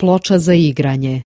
ploča za igranje.